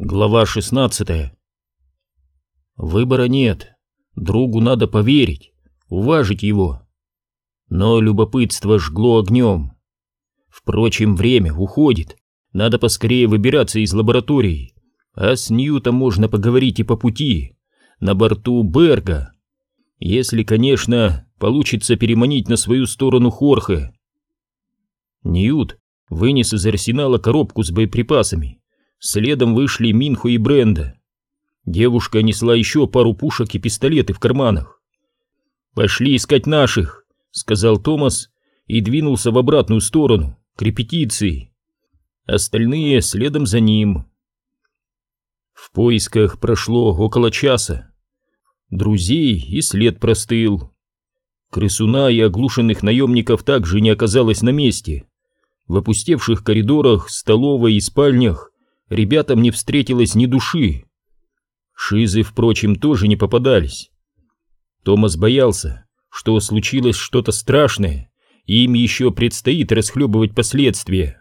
Глава 16 Выбора нет. Другу надо поверить, уважить его. Но любопытство жгло огнем. Впрочем, время уходит. Надо поскорее выбираться из лаборатории. А с Ньютом можно поговорить и по пути. На борту Берга. Если, конечно, получится переманить на свою сторону Хорхе. Ньют вынес из арсенала коробку с боеприпасами Следом вышли Минху и Бренда. Девушка несла еще пару пушек и пистолеты в карманах. «Пошли искать наших», — сказал Томас и двинулся в обратную сторону, к репетиции. Остальные следом за ним. В поисках прошло около часа. Друзей и след простыл. Крысуна и оглушенных наемников также не оказалось на месте. В опустевших коридорах, столовой и спальнях ребятам не встретилось ни души. Шизы, впрочем, тоже не попадались. Томас боялся, что случилось что-то страшное, и им еще предстоит расхлебывать последствия.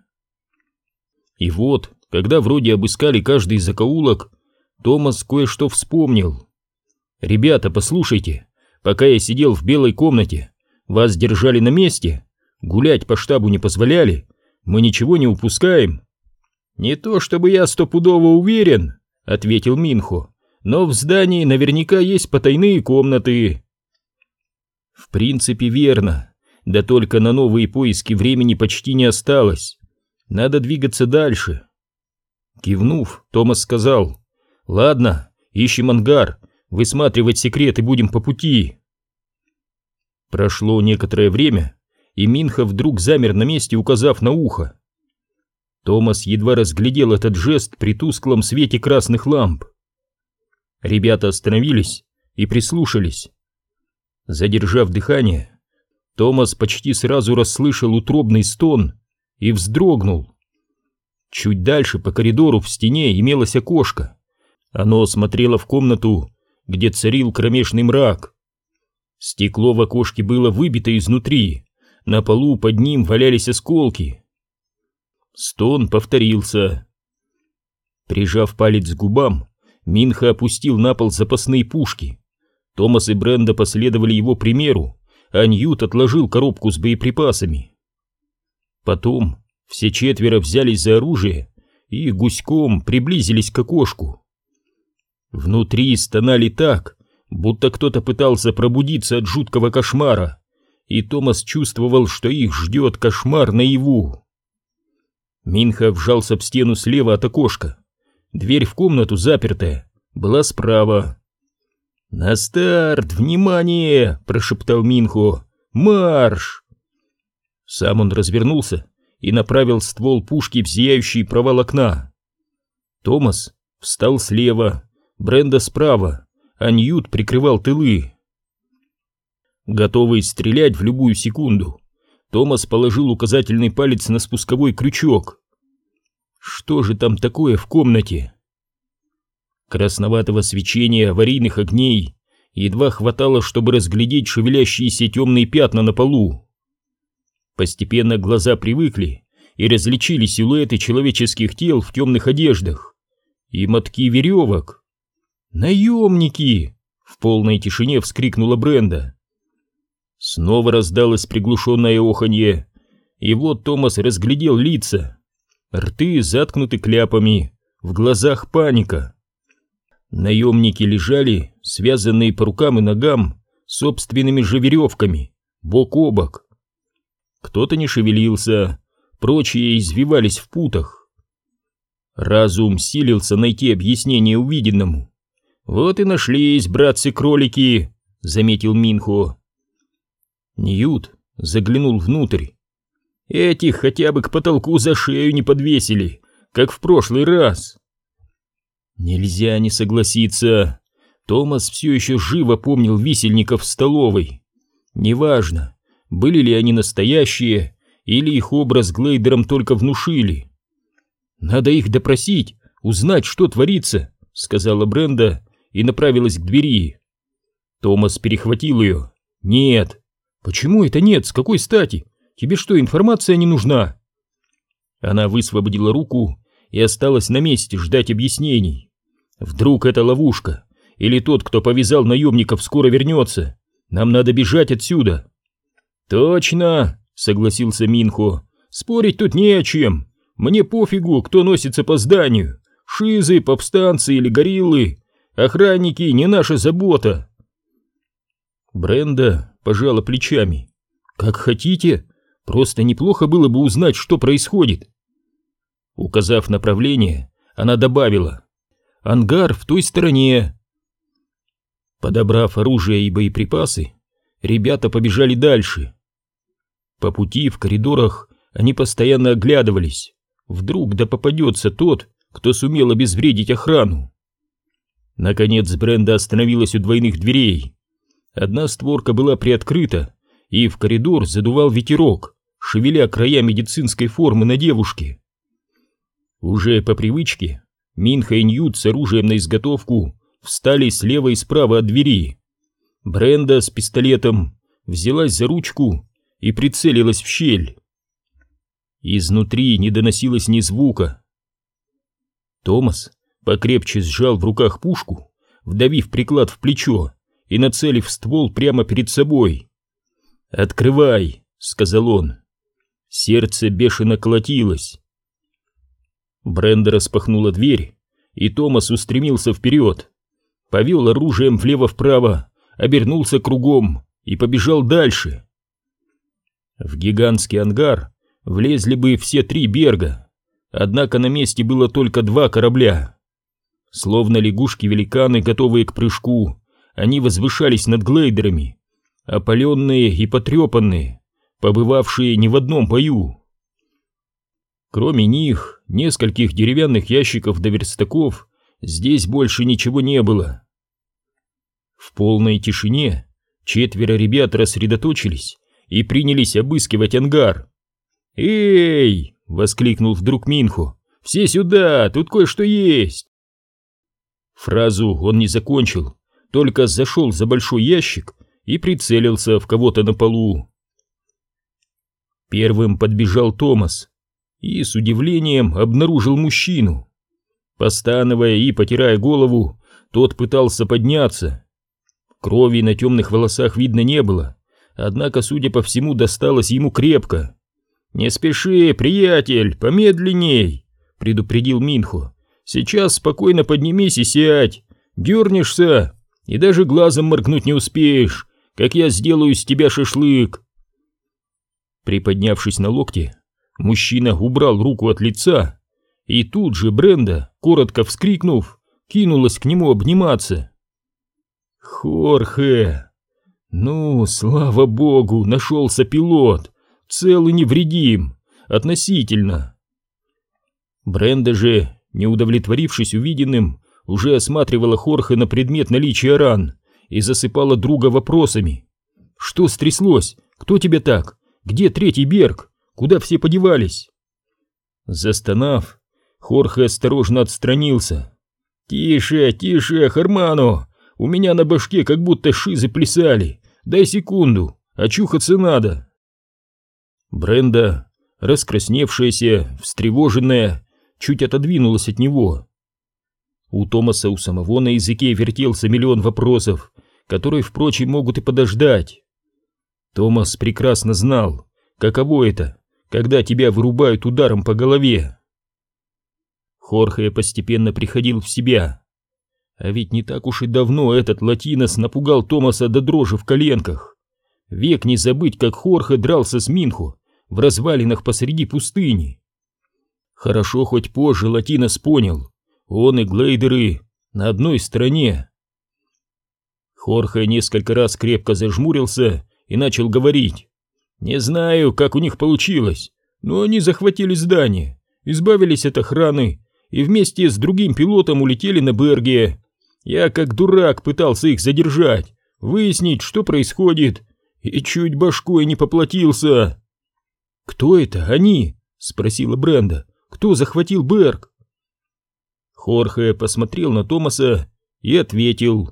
И вот, когда вроде обыскали каждый закоулок, Томас кое-что вспомнил. «Ребята, послушайте, пока я сидел в белой комнате, вас держали на месте, гулять по штабу не позволяли, мы ничего не упускаем, «Не то чтобы я стопудово уверен», — ответил Минхо, «но в здании наверняка есть потайные комнаты». В принципе, верно, да только на новые поиски времени почти не осталось. Надо двигаться дальше. Кивнув, Томас сказал, «Ладно, ищем ангар, высматривать секреты будем по пути». Прошло некоторое время, и Минха вдруг замер на месте, указав на ухо. Томас едва разглядел этот жест при тусклом свете красных ламп. Ребята остановились и прислушались. Задержав дыхание, Томас почти сразу расслышал утробный стон и вздрогнул. Чуть дальше по коридору в стене имелось окошко. Оно смотрело в комнату, где царил кромешный мрак. Стекло в окошке было выбито изнутри, на полу под ним валялись осколки. Стон повторился. Прижав палец к губам, Минха опустил на пол запасные пушки. Томас и Бренда последовали его примеру, а Ньют отложил коробку с боеприпасами. Потом все четверо взялись за оружие и гуськом приблизились к окошку. Внутри стонали так, будто кто-то пытался пробудиться от жуткого кошмара, и Томас чувствовал, что их ждет кошмар наяву. Минха вжался в стену слева от окошка. Дверь в комнату запертая, была справа. «На старт! Внимание!» — прошептал Минхо. «Марш!» Сам он развернулся и направил ствол пушки в зияющий провал окна. Томас встал слева, Бренда справа, а Ньют прикрывал тылы. Готовый стрелять в любую секунду, Томас положил указательный палец на спусковой крючок. Что же там такое в комнате? Красноватого свечения аварийных огней едва хватало, чтобы разглядеть шевелящиеся темные пятна на полу. Постепенно глаза привыкли и различили силуэты человеческих тел в темных одеждах и мотки веревок. «Наемники!» — в полной тишине вскрикнула Бренда. Снова раздалось приглушенное оханье, и вот Томас разглядел лица. Рты заткнуты кляпами, в глазах паника. Наемники лежали, связанные по рукам и ногам, собственными же веревками, бок о бок. Кто-то не шевелился, прочие извивались в путах. Разум силился найти объяснение увиденному. «Вот и нашлись, братцы-кролики», — заметил Минхо. Ньют заглянул внутрь. Этих хотя бы к потолку за шею не подвесили, как в прошлый раз. Нельзя не согласиться. Томас все еще живо помнил висельников в столовой. Неважно, были ли они настоящие, или их образ Глейдером только внушили. «Надо их допросить, узнать, что творится», — сказала Бренда и направилась к двери. Томас перехватил ее. «Нет, «Почему это нет? С какой стати? Тебе что, информация не нужна?» Она высвободила руку и осталась на месте ждать объяснений. Вдруг это ловушка, или тот, кто повязал наемников, скоро вернется. Нам надо бежать отсюда. Точно, согласился Минхо. Спорить тут не о чем. Мне пофигу, кто носится по зданию. Шизы, повстанцы или гориллы. Охранники не наша забота. Бренда пожала плечами. Как хотите, просто неплохо было бы узнать, что происходит. Указав направление, она добавила. Ангар в той стороне. Подобрав оружие и боеприпасы, ребята побежали дальше. По пути в коридорах они постоянно оглядывались. Вдруг да попадется тот, кто сумел обезвредить охрану. Наконец Бренда остановилась у двойных дверей. Одна створка была приоткрыта, и в коридор задувал ветерок, шевеля края медицинской формы на девушке. Уже по привычке Минха и Ньют с оружием на изготовку встали слева и справа от двери. Бренда с пистолетом взялась за ручку и прицелилась в щель. Изнутри не доносилось ни звука. Томас покрепче сжал в руках пушку, вдавив приклад в плечо и нацелив ствол прямо перед собой. «Открывай!» — сказал он. Сердце бешено колотилось. Бренда распахнула дверь, и Томас устремился вперед. Повел оружием влево-вправо, обернулся кругом и побежал дальше. В гигантский ангар влезли бы все три берга, однако на месте было только два корабля. Словно лягушки-великаны, готовые к прыжку, они возвышались над глейдерами, опаленные и потрепанные, побывавшие не в одном бою. Кроме них, нескольких деревянных ящиков до верстаков, здесь больше ничего не было. В полной тишине четверо ребят рассредоточились и принялись обыскивать ангар. «Эй!» — воскликнул вдруг Минху. «Все сюда! Тут кое-что есть!» Фразу он не закончил, только зашел за большой ящик и прицелился в кого-то на полу. Первым подбежал Томас и с удивлением обнаружил мужчину. Постановая и потирая голову, тот пытался подняться. Крови на темных волосах видно не было, однако, судя по всему, досталось ему крепко. «Не спеши, приятель, помедленней!» — предупредил Минхо. «Сейчас спокойно поднимись и сядь, дернешься, и даже глазом моргнуть не успеешь, как я сделаю с тебя шашлык!» Приподнявшись на локте, Мужчина убрал руку от лица, и тут же Бренда, коротко вскрикнув, кинулась к нему обниматься. «Хорхе! Ну, слава богу, нашелся пилот, цел и невредим, относительно!» Бренда же, не удовлетворившись увиденным, уже осматривала Хорхе на предмет наличия ран и засыпала друга вопросами. «Что стряслось? Кто тебе так? Где третий Берг?» Куда все подевались?» Застонав, Хорхе осторожно отстранился. «Тише, тише, Хармано! У меня на башке как будто шизы плясали. Дай секунду, очухаться надо!» Бренда, раскрасневшаяся, встревоженная, чуть отодвинулась от него. У Томаса у самого на языке вертелся миллион вопросов, которые, впрочем, могут и подождать. Томас прекрасно знал, каково это когда тебя вырубают ударом по голове. Хорхе постепенно приходил в себя. А ведь не так уж и давно этот латинос напугал Томаса до дрожи в коленках. Век не забыть, как Хорхе дрался с Минху в развалинах посреди пустыни. Хорошо хоть позже латинос понял, он и глейдеры на одной стороне. Хорхе несколько раз крепко зажмурился и начал говорить. Не знаю, как у них получилось, но они захватили здание, избавились от охраны и вместе с другим пилотом улетели на Берге. Я как дурак пытался их задержать, выяснить, что происходит, и чуть башкой не поплатился. «Кто это, они?» — спросила Бренда. «Кто захватил Берг?» Хорхе посмотрел на Томаса и ответил.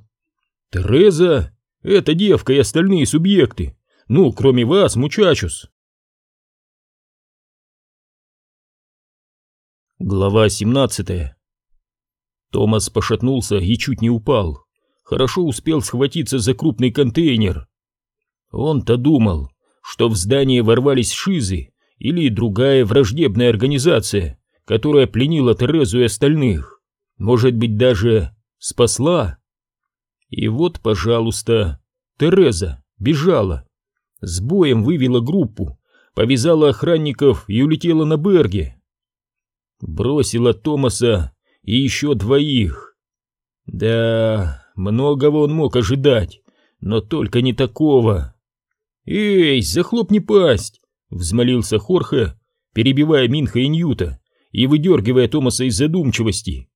«Тереза? Это девка и остальные субъекты. Ну, кроме вас, мучачус. Глава 17 Томас пошатнулся и чуть не упал. Хорошо успел схватиться за крупный контейнер. Он-то думал, что в здание ворвались шизы или другая враждебная организация, которая пленила Терезу и остальных. Может быть, даже спасла? И вот, пожалуйста, Тереза бежала. С боем вывела группу, повязала охранников и улетела на Берге. Бросила Томаса и еще двоих. Да, многого он мог ожидать, но только не такого. «Эй, захлопни пасть!» — взмолился Хорхе, перебивая Минха и Ньюта и выдергивая Томаса из задумчивости.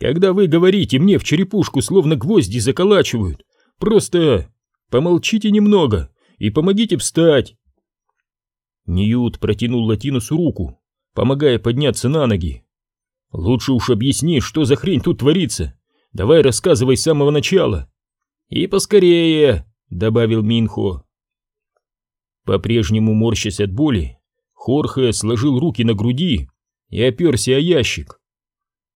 «Когда вы говорите мне в черепушку, словно гвозди заколачивают, просто помолчите немного и помогите встать!» Ньют протянул Латинусу руку, помогая подняться на ноги. «Лучше уж объясни, что за хрень тут творится. Давай рассказывай с самого начала». «И поскорее», — добавил Минхо. По-прежнему морщась от боли, Хорхе сложил руки на груди и оперся о ящик.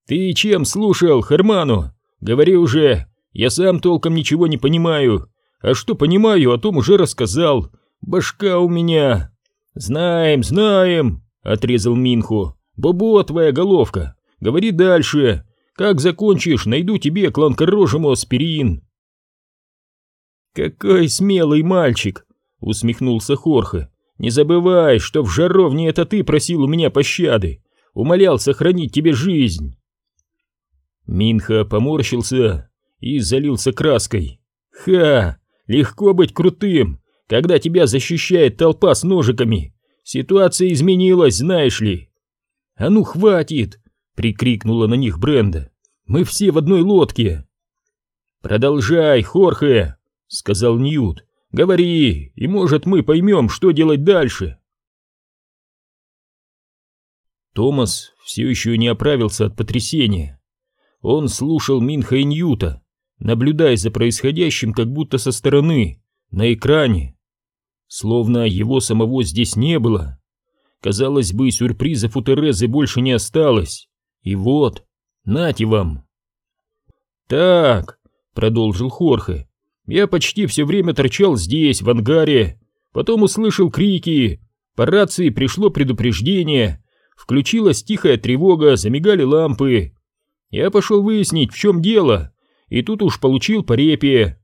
«Ты чем слушал, Херману? Говори уже, я сам толком ничего не понимаю, а что понимаю, о том уже рассказал. Башка у меня!» «Знаем, знаем!» — отрезал Минху. «Бобо твоя головка! Говори дальше! Как закончишь, найду тебе кланкорожему аспирин!» «Какой смелый мальчик!» — усмехнулся Хорхе. «Не забывай, что в жаровне это ты просил у меня пощады, умолял сохранить тебе жизнь!» Минха поморщился и залился краской. «Ха! Легко быть крутым, когда тебя защищает толпа с ножиками. Ситуация изменилась, знаешь ли. А ну хватит, прикрикнула на них Бренда. Мы все в одной лодке. Продолжай, Хорхе, сказал Ньют. Говори, и может мы поймем, что делать дальше. Томас все еще не оправился от потрясения. Он слушал Минха и Ньюта, наблюдая за происходящим как будто со стороны, на экране словно его самого здесь не было. Казалось бы, сюрпризов у Терезы больше не осталось. И вот, нате вам. «Так», — продолжил Хорхе, — «я почти все время торчал здесь, в ангаре, потом услышал крики, по рации пришло предупреждение, включилась тихая тревога, замигали лампы. Я пошел выяснить, в чем дело, и тут уж получил по репе.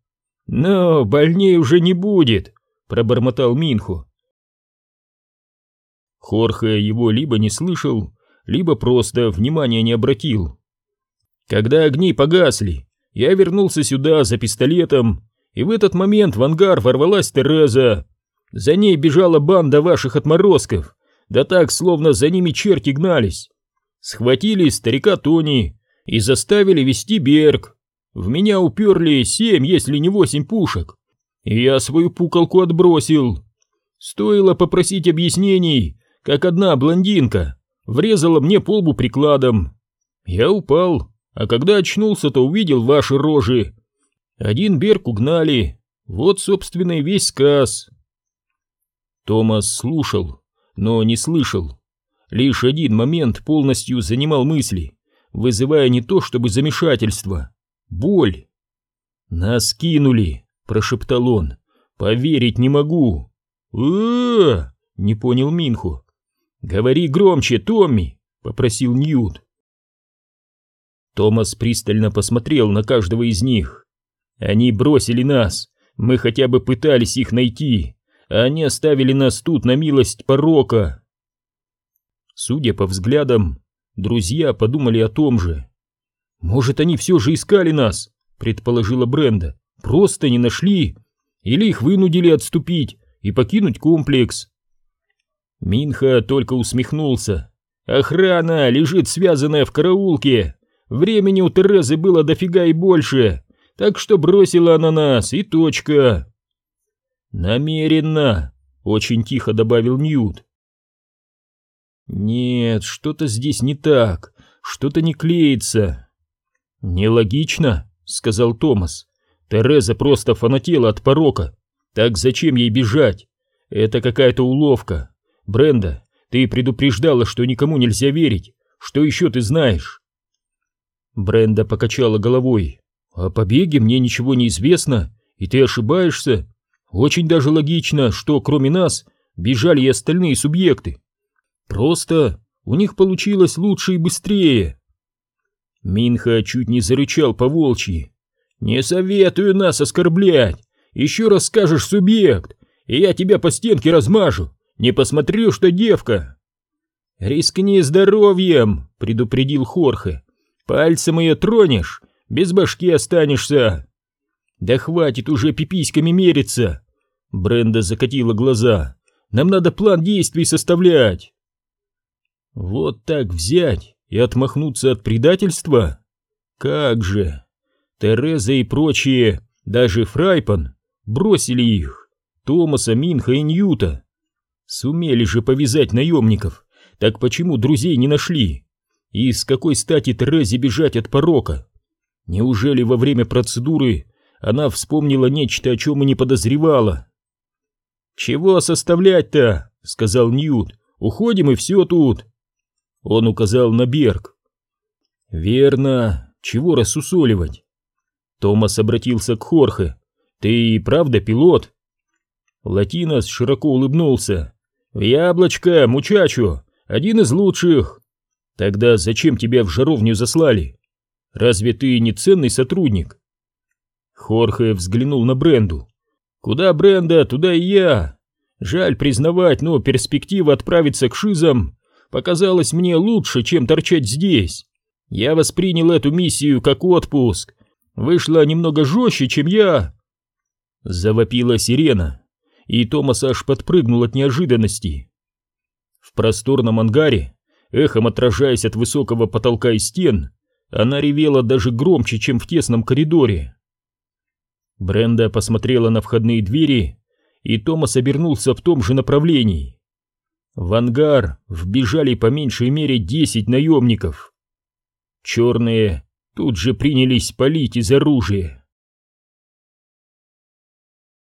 Но больнее уже не будет, пробормотал Минху. Хорхе его либо не слышал, либо просто внимания не обратил. Когда огни погасли, я вернулся сюда за пистолетом, и в этот момент в ангар ворвалась Тереза. За ней бежала банда ваших отморозков, да так, словно за ними черти гнались. Схватили старика Тони и заставили вести Берг. В меня уперли семь, если не восемь пушек. Я свою пукалку отбросил. Стоило попросить объяснений, как одна блондинка врезала мне полбу прикладом. Я упал, а когда очнулся, то увидел ваши рожи. Один берг угнали. Вот, собственно, и весь сказ. Томас слушал, но не слышал. Лишь один момент полностью занимал мысли, вызывая не то чтобы замешательство, боль. Нас кинули, прошептал он. «Поверить не могу!» э не понял Минху. «Говори громче, Томми!» — попросил Ньют. Томас пристально посмотрел на каждого из них. «Они бросили нас, мы хотя бы пытались их найти, а они оставили нас тут на милость порока». Судя по взглядам, друзья подумали о том же. «Может, они все же искали нас?» — предположила Бренда. Просто не нашли. Или их вынудили отступить и покинуть комплекс. Минха только усмехнулся. Охрана лежит связанная в караулке. Времени у Терезы было дофига и больше, так что бросила она нас, и точка. Намеренно, очень тихо добавил Ньют. Нет, что-то здесь не так, что-то не клеится. Нелогично, сказал Томас. Тереза просто фанатела от порока. Так зачем ей бежать? Это какая-то уловка. Бренда, ты предупреждала, что никому нельзя верить. Что еще ты знаешь?» Бренда покачала головой. «О побеге мне ничего не известно, и ты ошибаешься. Очень даже логично, что кроме нас бежали и остальные субъекты. Просто у них получилось лучше и быстрее». Минха чуть не зарычал по волчьи. «Не советую нас оскорблять. Еще раз скажешь субъект, и я тебя по стенке размажу. Не посмотрю, что девка». «Рискни здоровьем», — предупредил Хорхе. «Пальцем ее тронешь, без башки останешься». «Да хватит уже пиписьками мериться!» Бренда закатила глаза. «Нам надо план действий составлять!» «Вот так взять и отмахнуться от предательства? Как же! Тереза и прочие, даже Фрайпан, бросили их, Томаса, Минха и Ньюта. Сумели же повязать наемников, так почему друзей не нашли? И с какой стати Терезе бежать от порока? Неужели во время процедуры она вспомнила нечто, о чем и не подозревала? «Чего составлять-то?» — сказал Ньют. «Уходим и все тут». Он указал на Берг. «Верно. Чего рассусоливать?» Томас обратился к Хорхе. «Ты и правда пилот?» Латинос широко улыбнулся. «В яблочко, мучачо, один из лучших!» «Тогда зачем тебя в жаровню заслали? Разве ты не ценный сотрудник?» Хорхе взглянул на Бренду. «Куда Бренда, туда и я. Жаль признавать, но перспектива отправиться к Шизам показалась мне лучше, чем торчать здесь. Я воспринял эту миссию как отпуск. Вышло немного жестче, чем я...» Завопила сирена, и Томас аж подпрыгнул от неожиданности. В просторном ангаре, эхом отражаясь от высокого потолка и стен, она ревела даже громче, чем в тесном коридоре. Бренда посмотрела на входные двери, и Томас обернулся в том же направлении. В ангар вбежали по меньшей мере десять наемников. Черные тут же принялись палить из оружия.